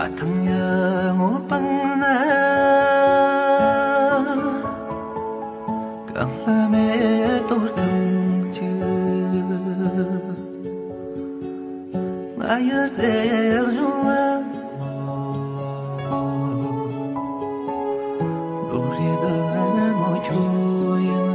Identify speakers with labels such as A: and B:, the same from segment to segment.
A: 아탕야 오빵나 강남에 돌강지 마야 제주와 노래다 모조이나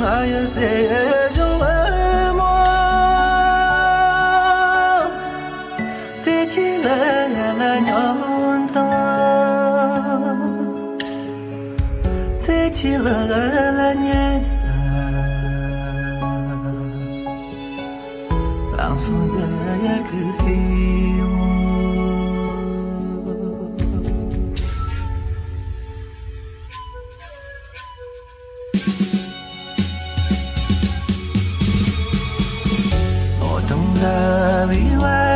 A: 마야 제주 起了了念 lelehnya, 我懂得了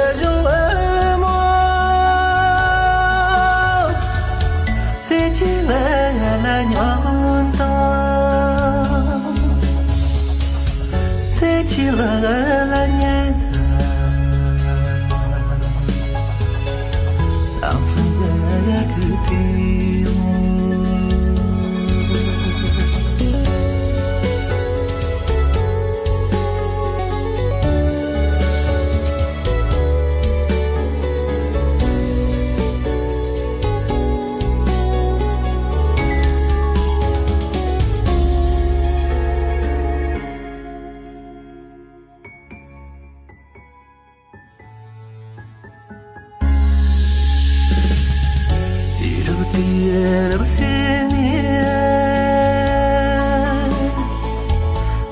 A: Quiero xin yên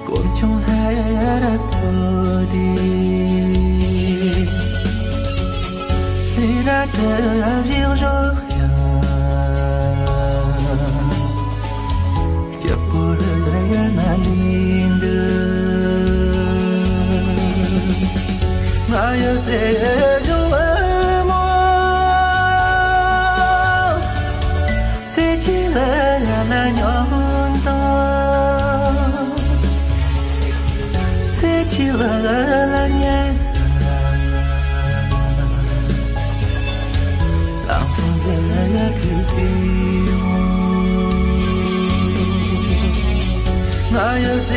A: Cũng trong hai đã thơ đi Khi đã thơ là riêng rồi Chấp bố lời ra 起了了年，浪风给了可比我，那又在。